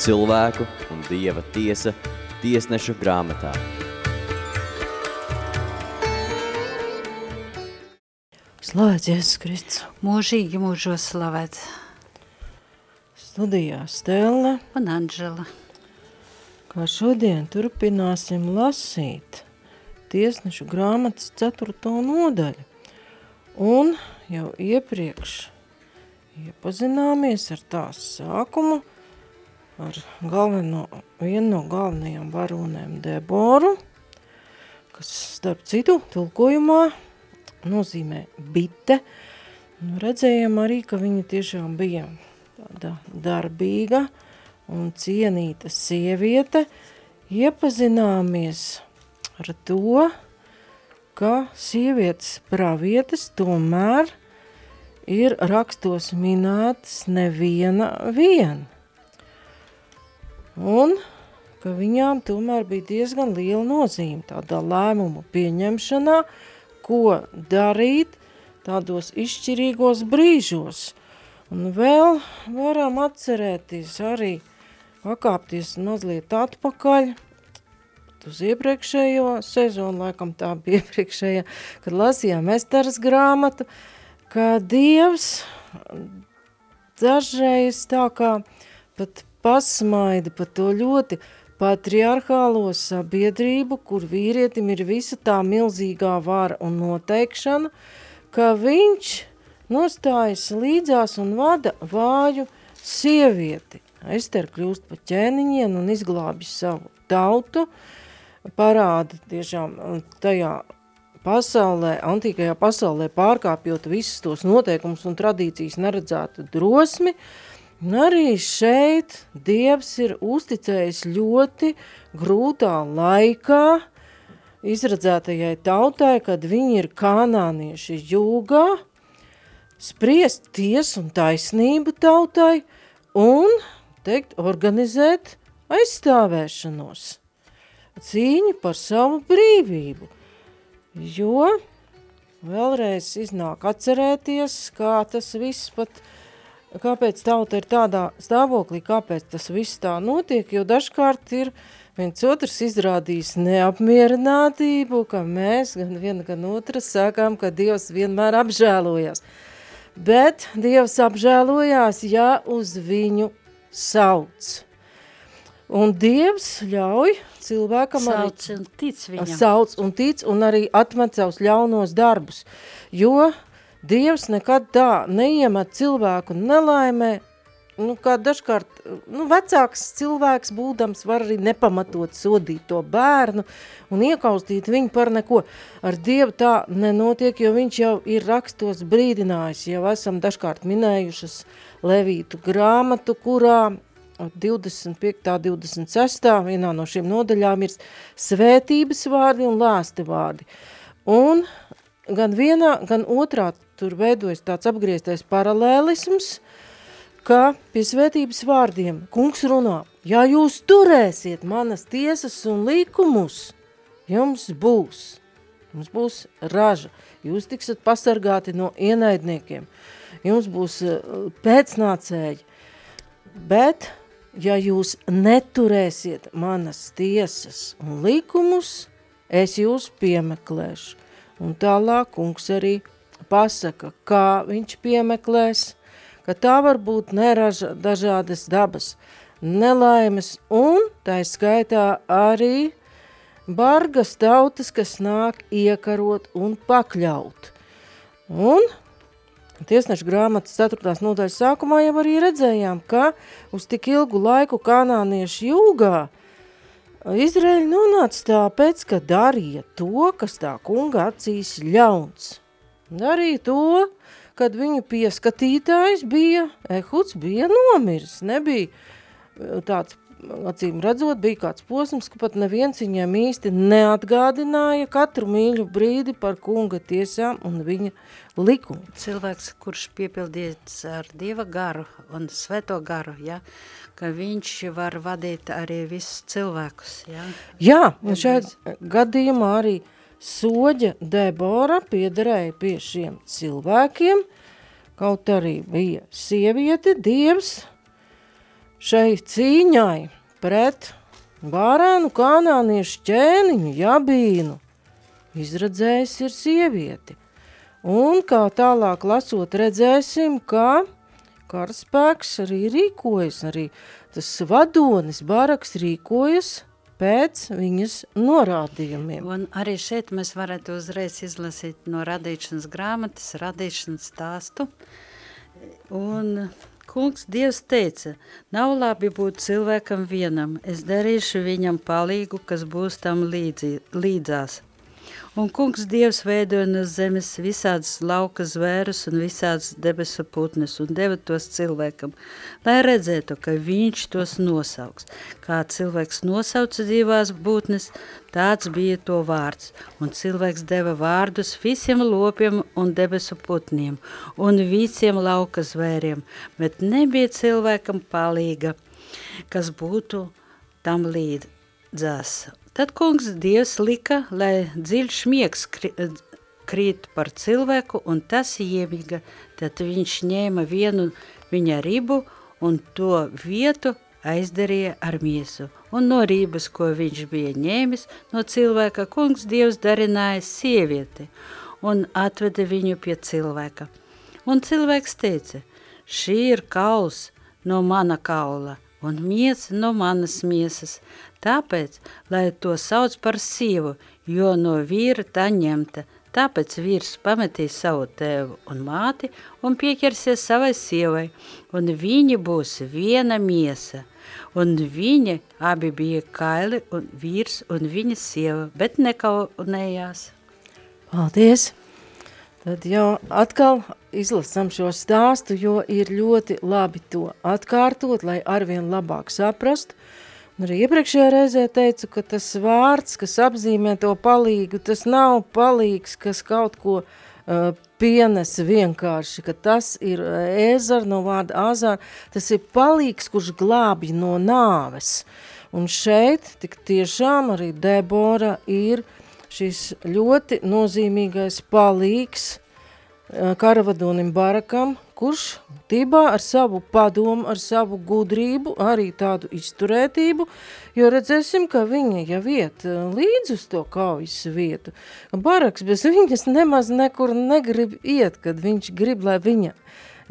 cilvēku un dieva tiesa tiesnešu grāmatā. Slavēts Jēzus Kristus. Mūžīgi mūžos slavēts. Studijā Stella. Un Anžela. Kā šodien turpināsim lasīt tiesnešu grāmatas 4. nodaļu. Un jau iepriekš iepazināmies ar tās sākumu, ar galveno, vienu no galvenajām varonēm Deboru, kas starp citu tulkojumā nozīmē bite. Nu, redzējām arī, ka viņa tiešām bija tāda darbīga un cienīta sieviete. Iepazināmies ar to, ka sievietes pravietes tomēr ir rakstos minētas neviena vien. Un ka viņām tomēr bija diezgan liela nozīme tādā lēmumu pieņemšanā, ko darīt tādos izšķirīgos brīžos. Un vēl varam atcerēties arī pakāpties mazliet atpakaļ, uz iepriekšējo sezonu, laikam tā bija iepriekšējā, kad lasījām Esteras grāmatu, ka Dievs dažreiz tā kā pat pasmaida par to ļoti patriarchālo sabiedrību, kur vīrietim ir visa tā milzīgā vara un noteikšana, ka viņš nostājas līdzās un vada vāju sievieti. Ester kļūst pa ķēniņiem un izglābi savu tautu, parāda tiešām tajā pasaulē, antīkajā pasaulē pārkāpjot visus tos noteikumus un tradīcijas neredzētu drosmi, uh, Un arī šeit Dievs ir uzticējis ļoti grūtā laikā izradzētajai tautai, kad viņi ir kanānieši jūgā, spriest tiesu un taisnību tautai un, teikt, organizēt aizstāvēšanos, cīņu par savu brīvību, jo vēlreiz iznāk atcerēties, kā tas viss pat kāpēc tauta ir tādā stāvoklī, kāpēc tas viss tā notiek, jo dažkārt ir viens otrs izrādījis neapmierinātību, ka mēs gan viena, gan otras sākām, ka Dievs vienmēr apžēlojas. Bet Dievs apžēlojās, ja uz viņu sauc. Un Dievs ļauj cilvēkam sauc arī... un tic viņam. Sauc un tic un arī atmet savus ļaunos darbus, jo Dievs nekad tā neiemet cilvēku nelaimē, nu, kā dažkārt, nu, vecāks cilvēks būdams var arī nepamatot sodīt to bērnu un iekaustīt viņu par neko. Ar Dievu tā nenotiek, jo viņš jau ir rakstos brīdinājis, jau esam dažkārt minējušas Levītu grāmatu, kurā 25. 26. vienā no šiem nodaļām ir svētības vārdi un lāsti vārdi. Un gan vienā, gan otrā tur veidojas tāds apgrieztais paralēlisms, ka pie svētības vārdiem kungs runā, ja jūs turēsiet manas tiesas un likumus, jums būs, jums būs raža, jūs tiksiet pasargāti no ienaidniekiem, jums būs eh, pēcnācēji, bet ja jūs neturēsiet manas tiesas un likumus, es jūs piemeklēšu. Un tālāk kungs arī pasaka, kā viņš piemeklēs, ka tā var būt neraža dažādas dabas nelaimes un tā skaitā arī bargas tautas, kas nāk iekarot un pakļaut. Un tiesneša grāmatas 4. nodaļas sākumā jau arī redzējām, ka uz tik ilgu laiku kanāniešu jūgā Izraēļi nonāca tāpēc, ka darīja to, kas tā kunga acīs ļauns. Arī to, kad viņu pieskatītājs bija, Ehuds bija nomiris, nebija e, tāds, acīm redzot, bija kāds posms, ka pat neviens viņam īsti neatgādināja katru mīļu brīdi par kunga tiesām un viņa likumu. Cilvēks, kurš piepildīts ar Dieva garu un sveto garu, ja, ka viņš var vadīt arī visus cilvēkus. Ja? Jā, un šajā gadījumā arī uh, soģa Debora piederēja pie šiem cilvēkiem, kaut arī bija sieviete, dievs šai cīņai pret vārēnu kanāniešu ķēniņu Jabīnu izradzējis ir sievieti. Un kā tālāk lasot redzēsim, ka karaspēks arī rīkojas, arī tas vadonis baraks rīkojas pēc viņas norādījumiem. Un arī šeit mēs varētu uzreiz izlasīt no radīšanas grāmatas, radīšanas stāstu. Un kungs Dievs teica, nav labi būt cilvēkam vienam, es darīšu viņam palīgu, kas būs tam līdzi, līdzās. Un kungs Dievs veidoja no zemes visādas lauka zvērus un visādas debesu putnes un deva tos cilvēkam, lai redzētu, ka viņš tos nosauks. Kā cilvēks nosauca dzīvās būtnes, tāds bija to vārds. Un cilvēks deva vārdus visiem lopiem un debesu putniem un visiem lauka zvēriem, bet nebija cilvēkam palīga, kas būtu tam līdzās. Tad kungs Dievs lika, lai dziļš miegs krīt par cilvēku, un tas iemiga. Tad viņš ņēma vienu viņa ribu un to vietu aizdarīja ar miesu. Un no rības, ko viņš bija ņēmis no cilvēka, kungs Dievs darināja sievieti un atveda viņu pie cilvēka. Un cilvēks teica, šī ir kauls no mana kaula un miesa no manas miesas, Tāpēc, lai to sauc par sievu, jo no vīra tā ņemta, tāpēc vīrs pametīs savu tēvu un māti un pieķersies savai sievai, un viņi būs viena miesa. Un viņi abi bija kaili un vīrs un viņa sieva, bet nekaunējās. Paldies! Tad jau atkal izlasam šo stāstu, jo ir ļoti labi to atkārtot, lai arvien labāk saprastu, Arī iepriekšējā reizē teicu, ka tas vārds, kas apzīmē to palīgu, tas nav palīgs, kas kaut ko uh, pienes vienkārši, ka tas ir ēzar no vārda āzār, tas ir palīgs, kurš glābj no nāves. Un šeit tik tiešām arī Debora ir šis ļoti nozīmīgais palīgs uh, karavadonim Barakam, kurš tībā ar savu padomu, ar savu gudrību, arī tādu izturētību, jo redzēsim, ka viņa jau iet eh, līdz uz to kaujas vietu. Baraks bez viņas nemaz nekur negrib iet, kad viņš grib, lai viņa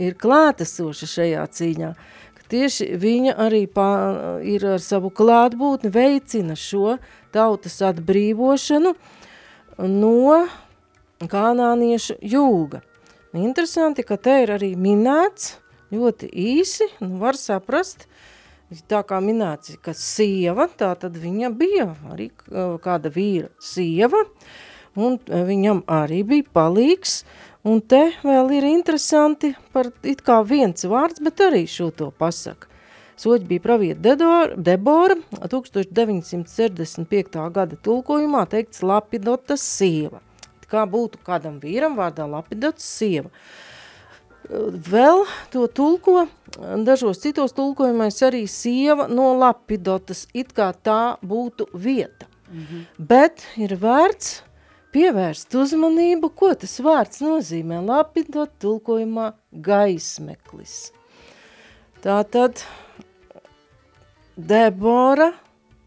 ir klātesoša šajā cīņā. Tieši viņa arī pā, ir ar savu klātbūtni veicina šo tautas atbrīvošanu no kanāniešu jūga. Interesanti, ka te ir arī minēts. Ļoti īsi, nu var saprast, tā kā minēts, ka sieva, tā tad viņa bija arī kāda vīra sieva, un viņam arī bija palīgs, un te vēl ir interesanti par it kā viens vārds, bet arī šo to pasaka. Soļi bija pravieta Debora, 1965. gada tulkojumā teikts Lapidotas sieva kā būtu kādam vīram vārdā Lapidots sieva. Vēl to tulko, dažos citos tulkojumais arī sieva no Lapidotas, it kā tā būtu vieta. Mm -hmm. Bet ir vērts pievērst uzmanību, ko tas vārds nozīmē. Lapidot tulkojumā gaismeklis. Tātad Debora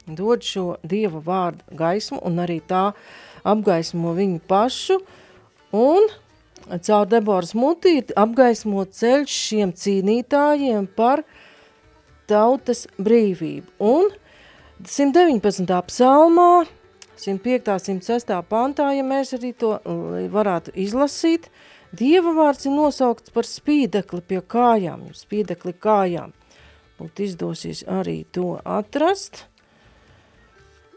dod šo dieva vārdu gaismu un arī tā uh, apgaismo viņu pašu un caur Deboras mutīti apgaismo ceļš šiem cīnītājiem par tautas brīvību. Un 119. psalmā, 105. 106. pantā, ja mēs arī to varētu izlasīt, Dieva vārds ir nosaukts par spīdekli pie kājām, spīdekli kājām. Būtu izdosies arī to atrast.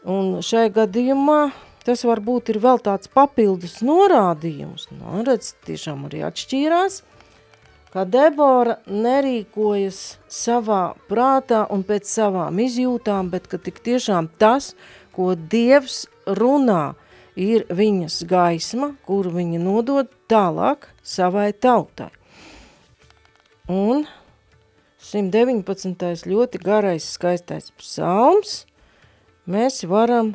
Un šai gadījumā Tas varbūt ir vēl tāds papildus norādījums. Nu, redz, tiešām arī atšķīrās, ka Debora nerīkojas savā prātā un pēc savām izjūtām, bet ka tik tiešām tas, ko Dievs runā, ir viņas gaisma, kuru viņa nodod tālāk savai tautai. Un 119. ļoti garais skaistais psalms mēs varam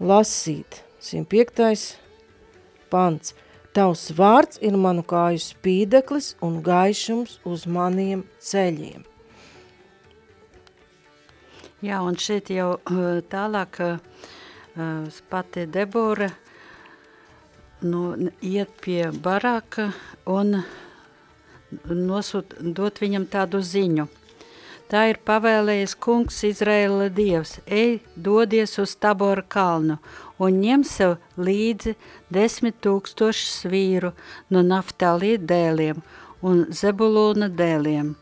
lasīt. 105. pants. Tavs vārds ir manu kāju spīdeklis un gaišums uz maniem ceļiem. Jā, un šeit jau uh, tālāk uh, uh, pati Debora nu, iet pie baraka un nosūt, dot viņam tādu ziņu. Tā ir pavēlējis kungs Izraēla dievs, ej, dodies uz Tabora kalnu un ņem sev līdzi desmit tūkstošus vīru no Naftalī dēliem un Zebulūna dēliem.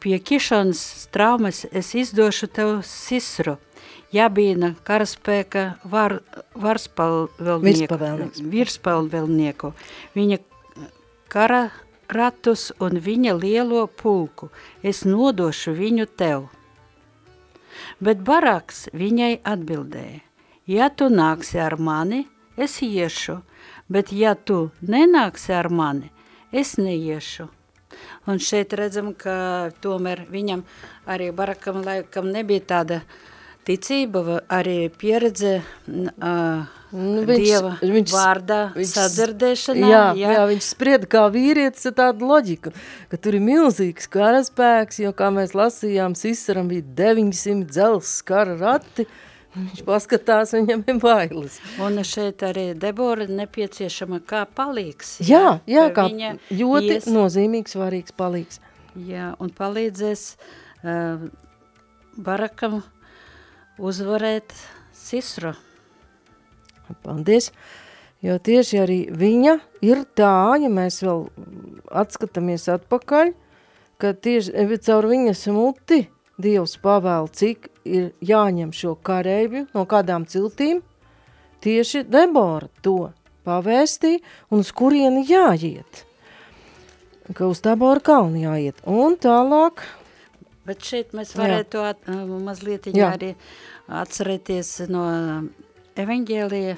Pie Kišanas traumas es izdošu tev Sisru, Jabīna karaspēka var, varspalvelnieku, virspalvelnieku, viņa kara ratus un viņa lielo pulku. Es nodošu viņu tev. Bet Baraks viņai atbildēja, ja tu nāksi ar mani, es iešu, bet ja tu nenāksi ar mani, es neiešu. Un šeit redzam, ka tomēr viņam arī Barakam laikam nebija tāda ticība, arī pieredze ā, Nu, viņš- Dieva viņš- vārdā viņš- sadzirdēšanā. Jā, jā. jā, viņš sprieda kā vīrietis ar tādu loģiku, ka tur ir milzīgs karaspēks, jo, kā mēs lasījām, Sisaram bija 900 dzels kara rati, viņš paskatās, viņam ir bailes. Un šeit arī Debora nepieciešama kā palīgs. Jā, jā, ka kā ļoti ies- nozīmīgs, svarīgs palīgs. Jā, un palīdzēs uh, Barakam uzvarēt Sisru. Paldies! Jo tieši arī viņa ir tā, ja mēs vēl atskatāmies atpakaļ, ka tieši e, caur viņas muti Dievs pavēl, cik ir jāņem šo kareivju no kādām ciltīm, tieši Debora to pavēstīja un uz kurieni jāiet. Ka uz Tabora kalnu jāiet. Un tālāk, Bet šeit mēs varētu at, uh, mazliet arī atcerēties no evaņģēlija,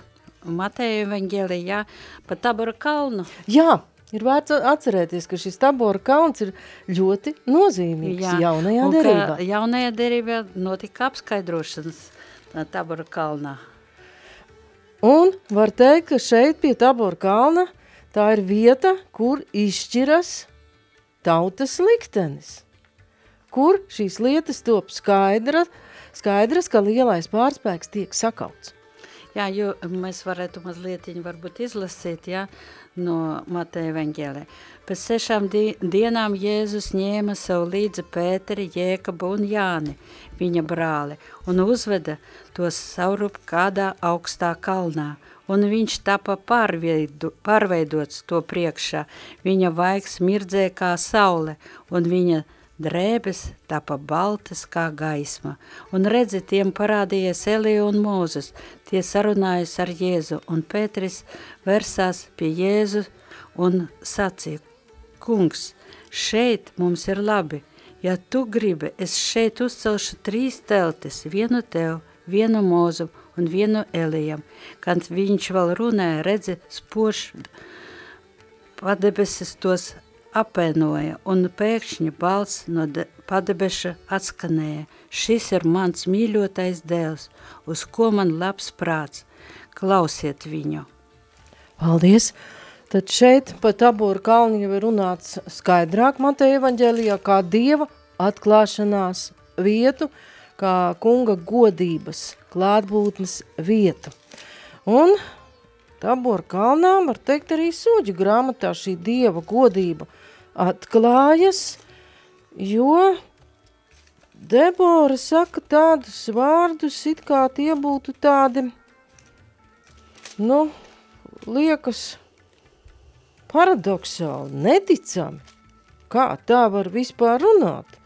Mateja evaņģēlija, jā, pa Tabora kalnu. jā, ir vērts atcerēties, ka šis Tabora kalns ir ļoti nozīmīgs jā. jaunajā un derībā. Jaunajā derībā notika apskaidrošanas Tabora kalnā. Un var teikt, ka šeit pie Tabora kalna tā ir vieta, kur izšķiras tautas liktenis. Kur šīs lietas top skaidra, skaidras, ka lielais pārspēks tiek sakauts. Jā, jo mēs varētu mazliet varbūt izlasīt, jā, no Mateja evaņģēlē. Pēc sešām di dienām Jēzus ņēma sev līdzi Pēteri, Jēkabu un Jāni, viņa brāli, un uzveda tos saurup kādā augstā kalnā, un viņš tapa pārveidu, pārveidots to priekšā. Viņa vaigs mirdzēja kā saule, un viņa drēbes tapa baltas kā gaisma. Un redzi, tiem parādījies Elija un Mūzes, tie sarunājas ar Jēzu, un Pēteris versās pie Jēzu un sacīja, kungs, šeit mums ir labi, ja tu gribi, es šeit uzcelšu trīs teltis, vienu tev, vienu mūzu un vienu Elijam. Kad viņš vēl runāja, redzi, spož padebesis tos apēnoja, un pēkšņi balss no de- padebeša atskanēja. Šis ir mans mīļotais dēls, uz ko man labs prāts. Klausiet viņu! Paldies! Tad šeit pa Tabora kalnu jau ir runāts skaidrāk Mateja evaņģēlijā kā dieva atklāšanās vietu, kā kunga godības klātbūtnes vietu. Un Tabora kalnā, var teikt, arī soģu grāmatā šī dieva godība atklājas, jo Debora saka tādus vārdus, it kā tie būtu tādi, nu, liekas paradoxāli, neticami. Kā tā var vispār runāt?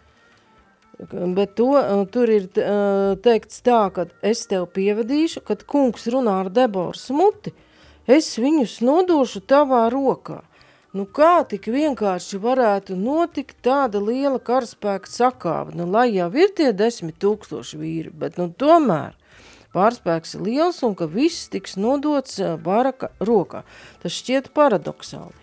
Bet to, uh, tur ir uh, teikts tā, ka es tev pievedīšu, kad kungs runā ar Deboras muti, es viņus nodošu tavā rokā. Nu kā tik vienkārši varētu notikt tāda liela karaspēka sakāva? Nu, lai jau ir tie desmit tūkstoši vīri, bet nu tomēr pārspēks ir liels un ka viss tiks nodots baraka rokā. Tas šķiet paradoxāli.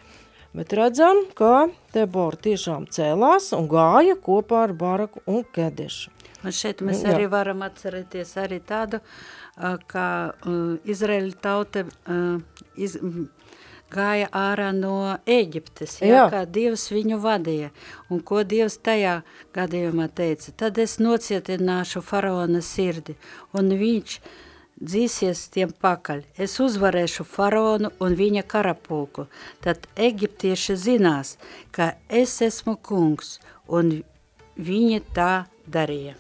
Bet redzam, ka Debora tiešām cēlās un gāja kopā ar Baraku un Kedešu. Un šeit mēs Jā. arī varam atcerēties arī tādu, kā uh, Izraēļa tauta uh, iz, gāja ārā no Ēģiptes, jā, Jā. kā Dievs viņu vadīja. Un ko Dievs tajā gadījumā teica? Tad es nocietināšu faraona sirdi, un viņš dzīsies tiem pakaļ. Es uzvarēšu faraonu un viņa karapulku. Tad eģiptieši zinās, ka es esmu kungs, un viņi tā darīja.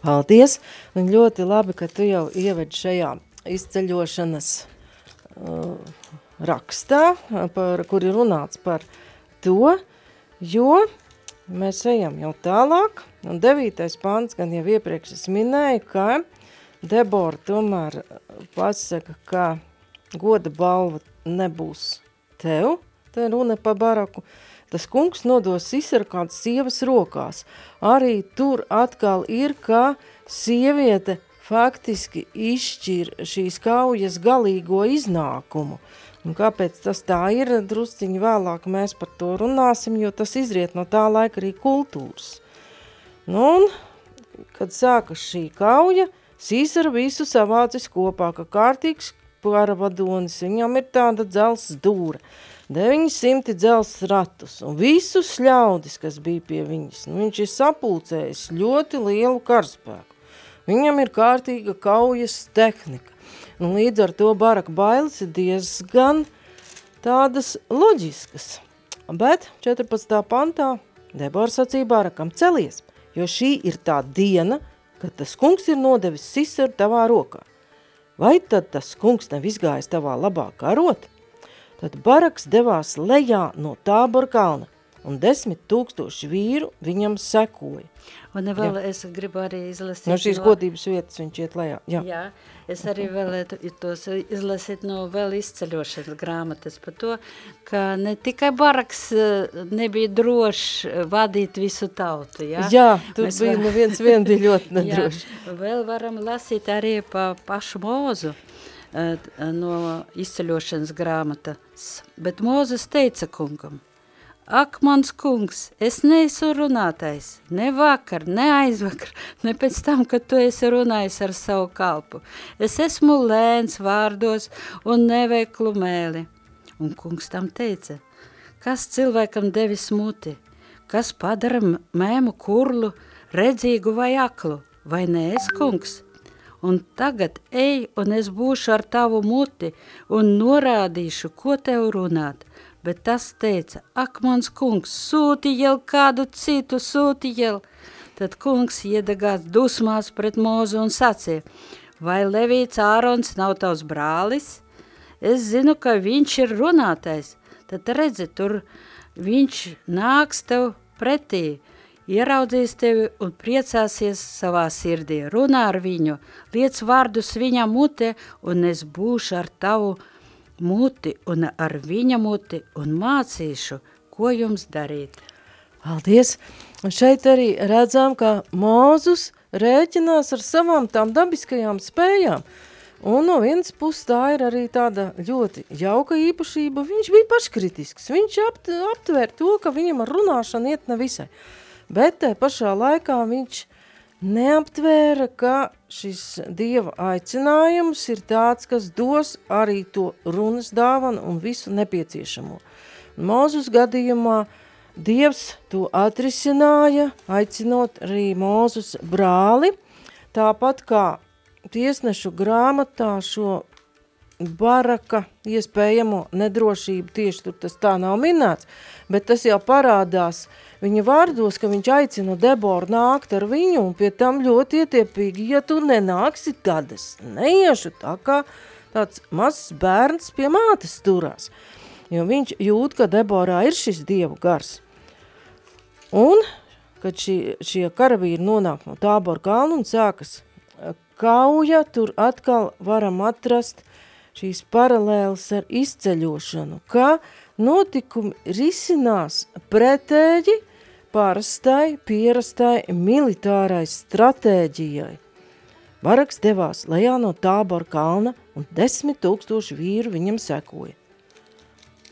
Paldies! Un ļoti labi, ka tu jau ieved šajā izceļošanas uh, rakstā, uh, par, kur ir runāts par to, jo mēs ejam jau tālāk, un devītais pants, gan jau iepriekš es minēju, ka Debora tomēr pasaka, ka goda balva nebūs tev, te runa pa baraku, tas kungs nodos Sisaru kādas sievas rokās. Arī tur atkal ir, ka sieviete faktiski izšķir šīs kaujas galīgo iznākumu. Un kāpēc tas tā ir, drusciņi vēlāk mēs par to runāsim, jo tas izriet no tā laika arī kultūras. Nu, un, kad sākas šī kauja, Sīsara visu savācis kopā, ka kārtīgs paravadonis, viņam ir tāda dzels dūra, 900 dzels ratus un visus ļaudis, kas bija pie viņas. Nu, viņš ir sapulcējis ļoti lielu karspēku. Viņam ir kārtīga kaujas tehnika. Nu, līdz ar to baraka bailes ir diezgan tādas loģiskas. Bet 14. pantā Debora sacīja barakam celies, jo šī ir tā diena, kad tas kungs ir nodevis sisaru tavā rokā. Vai tad tas kungs nav izgājis tavā labā karot? Tad baraks devās lejā no tābora kalna, un desmit tūkstoši vīru viņam sekoja. Un vēl jā. es gribu arī izlasīt No šīs godības vietas viņš iet lejā. Jā. Jā, es arī vēlētu tos izlasīt no vēl izceļošanas grāmatas par to, ka ne tikai baraks eh, nebija drošs vadīt visu tautu, jā? Jā, tur Mēs bija, var- nu viens vien bija ļoti nedroši. Jā, vēl varam lasīt arī pa pašu mūzu eh, no izceļošanas grāmatas. Bet Mūzes teica kungam, Ak, mans kungs, es neesmu runātais, ne vakar, ne aizvakar, ne pēc tam, kad tu esi runājis ar savu kalpu. Es esmu lēns vārdos un neveiklu mēli. Un kungs tam teica, kas cilvēkam devis muti, kas padara mēmu kurlu, redzīgu vai aklu, vai ne es kungs? Un tagad ej, un es būšu ar tavu muti un norādīšu, ko tev runāt. Bet tas teica, ak, mans kungs, sūti jau kādu citu, sūti jau. Tad kungs iedegās dusmās pret mūzu un sacīja, vai Levīts Ārons nav tavs brālis? Es zinu, ka viņš ir runātais. Tad redzi, tur viņš nāks tev pretī, ieraudzīs tevi un priecāsies savā sirdī. Runā ar viņu, liec vārdus viņa mutē, un es būšu ar tavu muti un ar viņa muti un mācīšu, ko jums darīt. Paldies! Šeit arī redzam, ka Mūzus rēķinās ar savām tām dabiskajām spējām. Un no vienas puses tā ir arī tāda ļoti jauka īpašība. Viņš bija paškritisks. Viņš apt, aptver to, ka viņam ar runāšanu iet nevisai. Bet te pašā laikā viņš neaptvēra, ka šis dieva aicinājums ir tāds, kas dos arī to runas dāvanu un visu nepieciešamo. Mūzus gadījumā Dievs to atrisināja, aicinot arī Mūzus brāli, tāpat kā tiesnešu grāmatā šo baraka iespējamo nedrošību, tieši tur tas tā nav minēts, bet tas jau parādās viņa vārdos, ka viņš aicina Deboru nākt ar viņu, un pie tam ļoti ietiepīgi, ja tu nenāksi, tad es neiešu tā kā tāds mazs bērns pie mātes turās, jo viņš jūt, ka Deborā ir šis dievu gars. Un, kad šie, šie karavīri nonāk no tābora kalnu un sākas eh, kauja, tur atkal varam atrast šīs paralēles ar izceļošanu, ka notikumi risinās pretēji parastai, pierastai militārai stratēģijai. Baraks devās lejā no tābora kalna un desmit tūkstoši vīru viņam sekoja.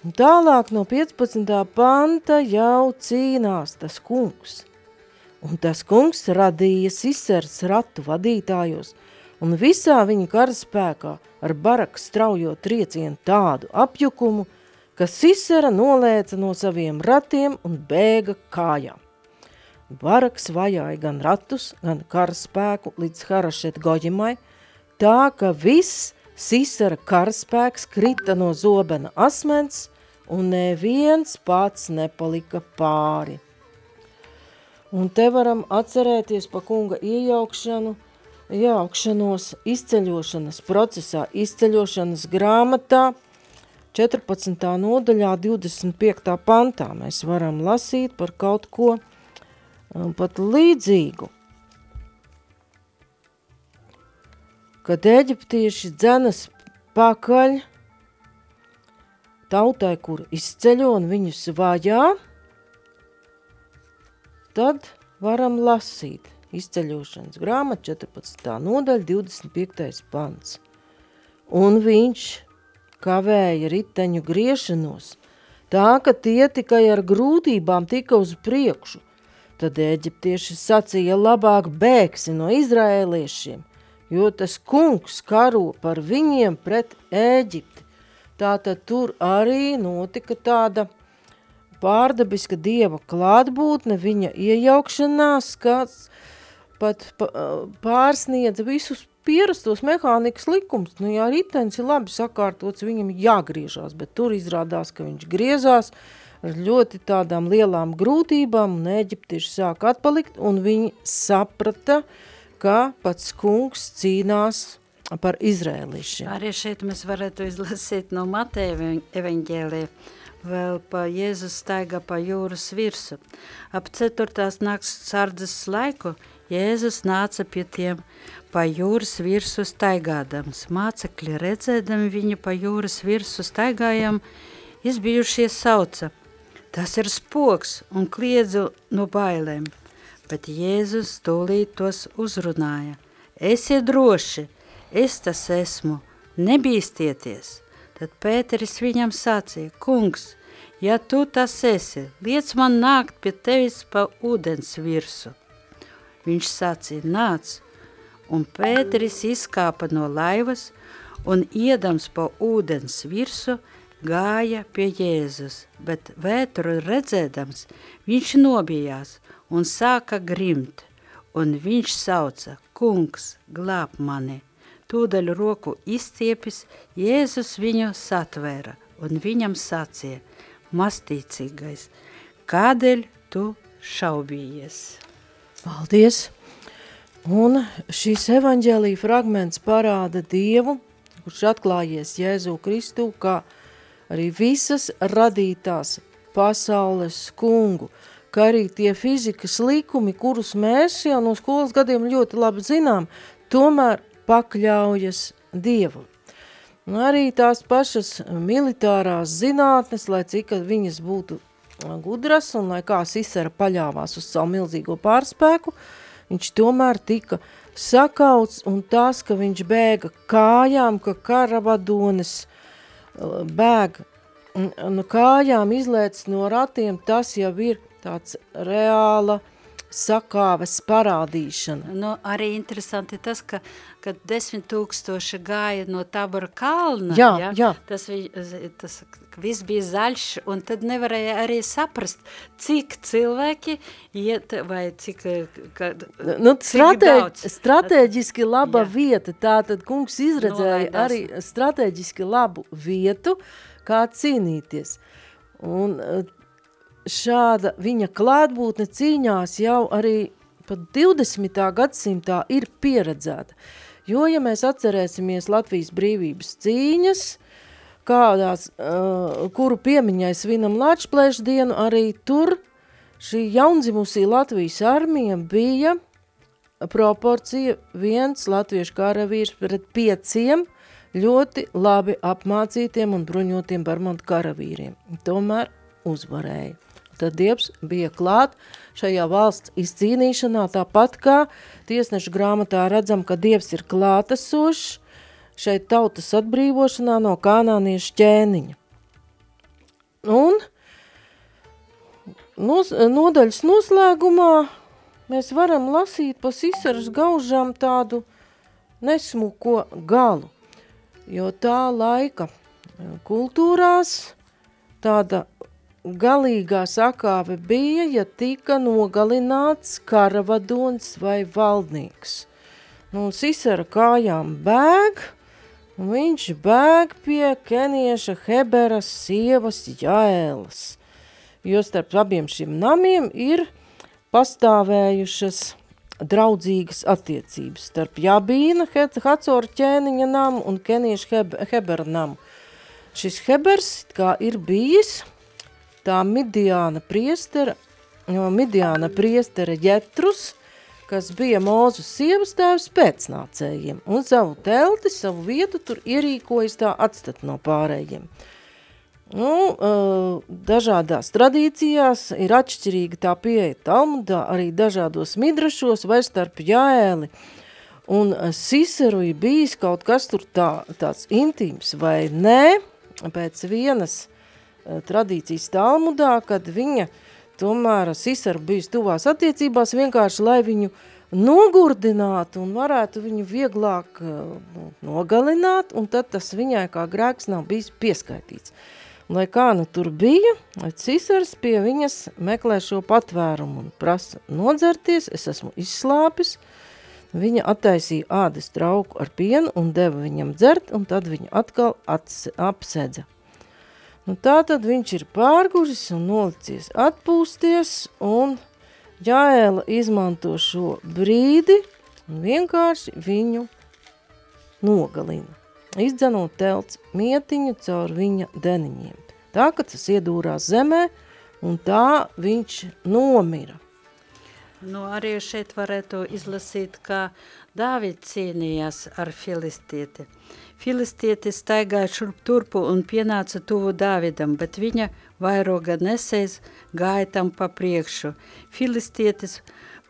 Un tālāk no 15. panta jau cīnās tas kungs. Un tas kungs radīja sisers ratu vadītājos, un visā viņa karaspēkā ar baraku straujo triecienu tādu apjukumu, ka Sisera nolēca no saviem ratiem un bēga kājām. Baraks vajāja gan ratus, gan karaspēku līdz Harašet Goģimai, tā ka viss Sisera karaspēks krita no zobena asmens, un neviens pats nepalika pāri. Un te varam atcerēties pa kunga iejaukšanu, iejaukšanos izceļošanas procesā, izceļošanas grāmatā, 14. nodaļā, 25. pantā. Mēs varam lasīt par kaut ko um, pat līdzīgu. Kad eģiptieši dzenas pakaļ tautai, kur izceļo un viņus vajā, tad varam lasīt izceļošanas grāmatu 14. nodaļa 25. pants. Un viņš kavēja riteņu griešanos, tā ka tie tikai ar grūtībām tika uz priekšu. Tad eģiptieši sacīja labāk bēgsi no izrēliešiem, jo tas kungs karo par viņiem pret Ēģipti. Tātad tur arī notika tāda pārdabiska dieva klātbūtne, viņa iejaukšanās, kas pat pārsniedza visus pierastos mehānikas likums. Nu, ja ritenis ir labi sakārtots, viņam jāgriežās, bet tur izrādās, ka viņš griezās ar ļoti tādām lielām grūtībām, un eģiptieši sāk atpalikt, un viņi saprata, ka pats kungs cīnās par izrēlišiem. Arī šeit mēs varētu izlasīt no Mateja evaņģēlija, vēl pa Jēzus staigā pa jūras virsu. Ap ceturtās nakts sardzes laiku Jēzus nāca pie tiem pa jūras virsu staigādams. Mācekļi redzēdami viņu pa jūras virsu staigājam, izbijušie sauca. Tas ir spoks un kliedzu no bailēm. Bet Jēzus tūlīt tos uzrunāja. Esiet droši, es tas esmu, nebīstieties. Tad Pēteris viņam sacīja, kungs, ja tu tas esi, liec man nākt pie tevis pa ūdens virsu. Viņš sacīja, nāc, un Pēteris izkāpa no laivas un iedams pa ūdens virsu, gāja pie Jēzus, bet vētru redzēdams, viņš nobijās un sāka grimt, un viņš sauca, kungs, glāb mani. Tūdaļ roku izstiepis, Jēzus viņu satvēra un viņam sacīja, mastīcīgais, kādēļ tu šaubījies? Paldies! Un šīs evaņģēlija fragments parāda Dievu, kurš atklājies Jēzu Kristu, kā arī visas radītās pasaules kungu, kā arī tie fizikas likumi, kurus mēs jau no skolas gadiem ļoti labi zinām, tomēr pakļaujas Dievu. Un arī tās pašas militārās zinātnes, lai cik viņas būtu gudras un lai kā Sisera paļāvās uz savu milzīgo pārspēku, viņš tomēr tika sakauts un tas, ka viņš bēga kājām, ka karavadonis bēg no kājām izlēc no ratiem, tas jau ir tāds reāla uh, sakāves parādīšana. Nu, arī interesanti tas, ka, kad desmit tūkstoši gāja no Tabora kalna, jā, ja, jā. Tas, tas viss bija zaļš, un tad nevarēja arī saprast, cik cilvēki iet, vai cik, kad, nu, stratēģ, stratēģiski laba jā. vieta, tā tad kungs izredzēja Nolaidās. arī stratēģiski labu vietu, kā cīnīties. Un šāda viņa klātbūtne cīņās jau arī pat 20. gadsimtā ir pieredzēta. Jo, ja mēs atcerēsimies Latvijas brīvības cīņas, kādās, uh, kuru piemiņai svinam Lačplēšu dienu, arī tur šī jaundzimusī Latvijas armija bija proporcija viens latviešu karavīrs pret pieciem ļoti labi apmācītiem un bruņotiem barmantu karavīriem. Tomēr uzvarēja tad Dievs bija klāt šajā valsts izcīnīšanā, tāpat kā tiesnešu grāmatā redzam, ka Dievs ir klātesošs šeit tautas atbrīvošanā no kanāniešu ķēniņa. Un nos, nodaļas noslēgumā mēs varam lasīt pa Sisaras gaužām tādu nesmuko galu, jo tā laika kultūrās tāda galīgā sakāve bija, ja tika nogalināts karavadons vai valdnieks. Nu, Sisera kājām bēg, un viņš bēg pie kenieša Heberas sievas Jaēlas, jo starp abiem šiem namiem ir pastāvējušas draudzīgas attiecības starp Jabīna Hacora ķēniņa namu un kenieša Hebera namu. Šis Hebers kā ir bijis tā Midiāna priestera, no Midiāna priestera Jetrus, kas bija mūzu sievas tēvs pēcnācējiem, un savu telti, savu vietu tur ierīkojas tā atstat no pārējiem. Nu, dažādās tradīcijās ir atšķirīga tā pieeja Talmudā, arī dažādos midrašos vai starp Jāēli. Un Siseru ir bijis kaut kas tur tā, tāds intīms vai nē, pēc vienas tradīcijas Talmudā, kad viņa tomēr Sisaru bijis tuvās attiecībās vienkārši, lai viņu nogurdinātu un varētu viņu vieglāk nu, nogalināt, un tad tas viņai kā grēks nav bijis pieskaitīts. Lai kā nu tur bija, Cisars pie viņas meklē šo patvērumu un prasa nodzerties, es esmu izslāpis, viņa attaisīja ādas trauku ar pienu un deva viņam dzert, un tad viņa atkal apsedza. Nu, tā tad viņš ir pārguris un nolicies atpūsties, un Jāēla izmanto šo brīdi un vienkārši viņu nogalina, izdzenot telts mietiņu caur viņa deniņiem. Tā, ka tas iedūrās zemē, un tā viņš nomira. Nu, arī šeit varētu izlasīt, kā Dāvids cīnījās ar filistieti. Filistietis staigāja šurp turpu un pienāca tuvu Dāvidam, bet viņa vairoga nesējs gāja tam pa priekšu. Filistietis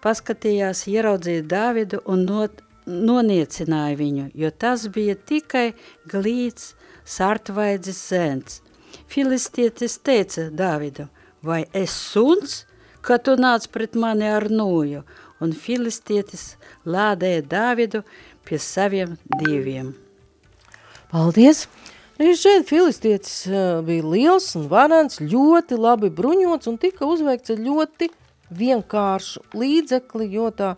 paskatījās, ieraudzīja Dāvidu un not, noniecināja viņu, jo tas bija tikai glīts sartvaidzis zēns. Filistietis teica Dāvidam, vai es suns, ka tu nāc pret mani ar nūju, un filistietis lādēja Dāvidu pie saviem diviem. Paldies! Arī šeit filistietis bija liels un varants, ļoti labi bruņots un tika uzveikts ar ļoti vienkāršu līdzekli, jo tā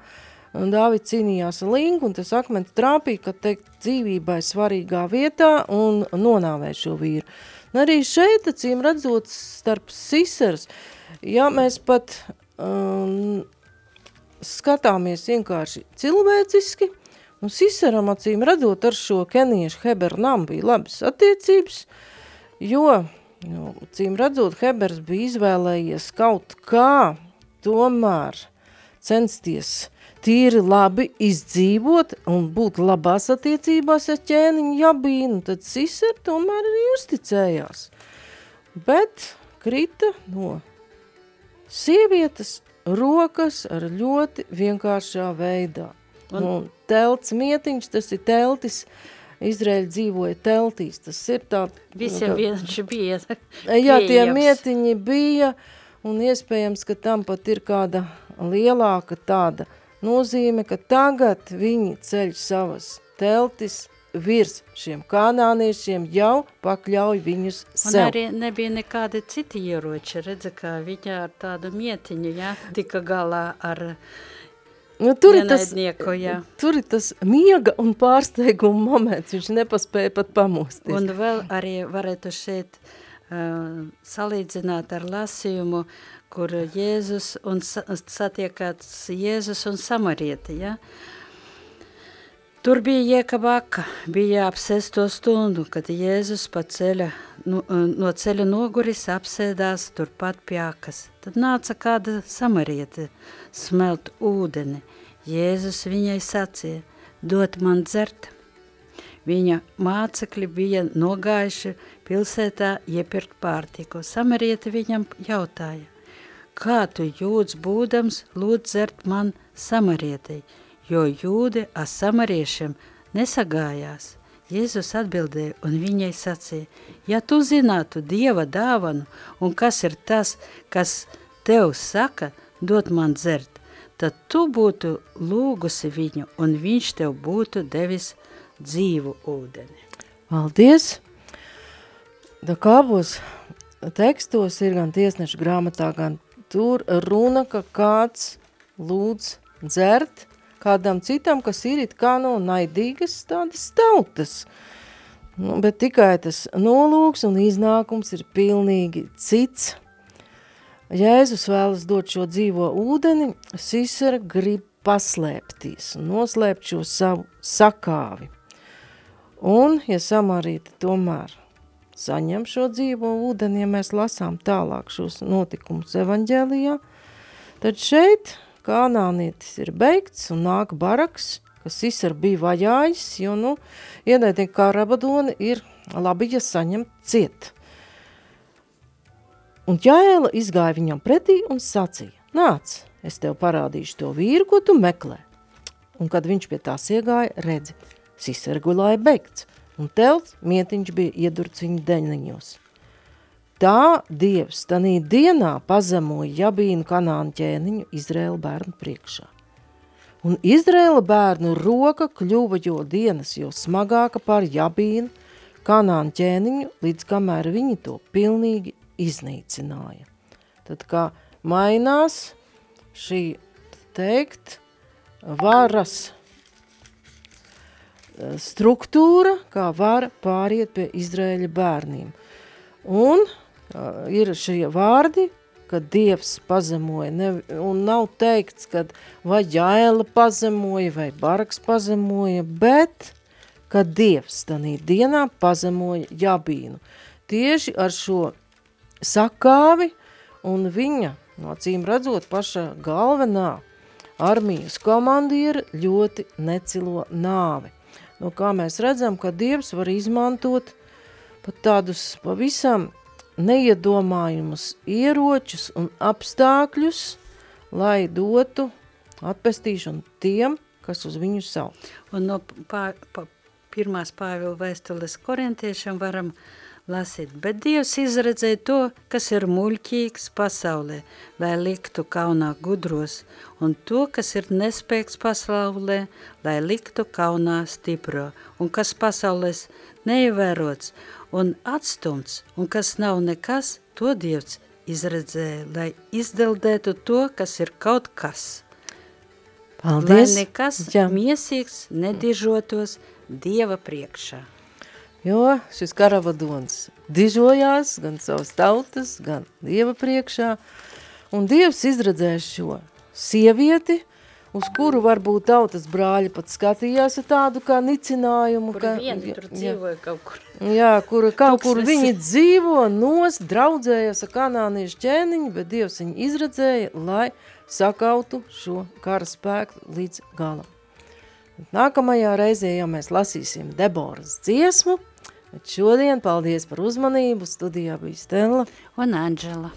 Dāvids cīnījās ar lingu un tas akmens trāpīja, ka teikt, dzīvībai svarīgā vietā un nonāvēja šo vīru. Un arī šeit, acīm redzot, starp sisers, ja mēs pat um, skatāmies vienkārši cilvēciski, Un nu, Sisaram acīm redzot ar šo keniešu Hebernam bija labas attiecības, jo, nu, acīm redzot, Hebers bija izvēlējies kaut kā tomēr censties tīri labi izdzīvot un būt labās attiecībās ar ķēniņu Jabīnu, tad Sisar tomēr arī uzticējās. Bet krita no sievietes rokas ar ļoti vienkāršā veidā. Un, un telts mietiņš, tas ir teltis, Izraēļ dzīvoja teltīs, tas ir tā... Visiem viņš bija Jā, tie mietiņi bija, un iespējams, ka tam pat ir kāda lielāka tāda nozīme, ka tagad viņi ceļ savas teltis virs šiem kanāniešiem jau pakļauj viņus sev. Un arī nebija nekādi citi ieroči, redza, kā viņa ar tādu mietiņu, jā, tika galā ar Nu, tur, ir tas, tur ir tas miega un pārsteiguma moments, viņš nepaspēja pat pamosties. Un vēl arī varētu šeit uh, salīdzināt ar lasījumu, kur Jēzus un satiekāts Jēzus un Samarieti, ja? Tur bija iekabaka, bija ap sesto stundu, kad Jēzus pa ceļa, no, no ceļa noguris apsēdās turpat pie akas. Tad nāca kāda samariete smelt ūdeni. Jēzus viņai sacīja, dot man dzert. Viņa mācekļi bija nogājuši pilsētā iepirkt pārtiku. Samarieta viņam jautāja, kā tu jūdz būdams lūdz dzert man samarietei, jo jūdi ar samariešiem nesagājās. Jēzus atbildēja un viņai sacīja, ja tu zinātu Dieva dāvanu un kas ir tas, kas tev saka, dot man dzert, tad tu būtu lūgusi viņu, un viņš tev būtu devis dzīvu ūdeni. Paldies! Da kā būs tekstos ir gan tiesneša grāmatā, gan tur runa, ka kāds lūdz dzert kādam citam, kas ir it kā no naidīgas tādas tautas. Nu, bet tikai tas nolūks un iznākums ir pilnīgi cits. Jēzus vēlas dot šo dzīvo ūdeni, Sisera grib paslēpties un noslēpt šo savu sakāvi. Un, ja samarīta tomēr saņem šo dzīvo ūdeni, ja mēs lasām tālāk šos notikumus evaņģēlijā, tad šeit kanānietis ir beigts un nāk baraks, kas Isar bija vajājis, jo, nu, ienaidnieki kā rabadoni ir labi, ja saņem ciet. Un ķēla izgāja viņam pretī un sacīja, nāc, es tev parādīšu to vīru, ko tu meklē. Un kad viņš pie tās iegāja, redzi, Sisar gulāja beigts, un telts mietiņš bija iedurts viņa deņliņos. Tā Dievs tanī dienā pazemoja Jabīnu kanānu ķēniņu Izraēla bērnu priekšā. Un Izraēla bērnu roka kļuva jo dienas jo smagāka par Jabīnu kanānu ķēniņu, līdz kamēr viņi to pilnīgi iznīcināja. Tad kā mainās šī teikt varas eh, struktūra, kā var pāriet pie Izraēļa bērniem. Un ir šie vārdi, kad Dievs pazemoja, ne, un nav teikts, kad vai Jāela pazemoja, vai Baraks pazemoja, bet, kad Dievs tanī dienā pazemoja Jabīnu. Tieši ar šo sakāvi un viņa, no cīm redzot, paša galvenā armijas komandiera ļoti necilo nāvi. No kā mēs redzam, ka Dievs var izmantot pat tādus pavisam neiedomājumus ieročus un apstākļus, lai dotu atpestīšanu tiem, kas uz viņu sauc. Un no pā, pā, pirmās Pāvila vēstules korintiešiem varam lasīt, bet Dievs izredzēja to, kas ir muļķīgs pasaulē, lai liktu kaunā gudros, un to, kas ir nespēks pasaulē, lai liktu kaunā stipro, un kas pasaulēs neievērots, un atstumts, un kas nav nekas, to Dievs izredzēja, lai izdeldētu to, kas ir kaut kas. Paldies! Lai nekas Jā. miesīgs nedižotos Dieva priekšā. Jo šis karavadons dižojās gan savas tautas, gan Dieva priekšā, un Dievs izredzēja šo sievieti, uz kuru varbūt tautas brāļi pat skatījās ar tādu kā nicinājumu. Kur ka, vieni tur dzīvoja kaut kur. Jā, kur kaut kur viņi dzīvo, nos, draudzējas ar kanāniešu ķēniņu, bet Dievs viņu izredzēja, lai sakautu šo kara spēku līdz galam. Nākamajā reizē jau mēs lasīsim Deboras dziesmu, bet šodien paldies par uzmanību, studijā bija Stella un Anģela.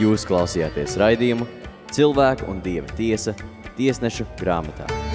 Jūs klausījāties raidījumu Cilvēku un Dieva tiesa tiesnešu grāmatā.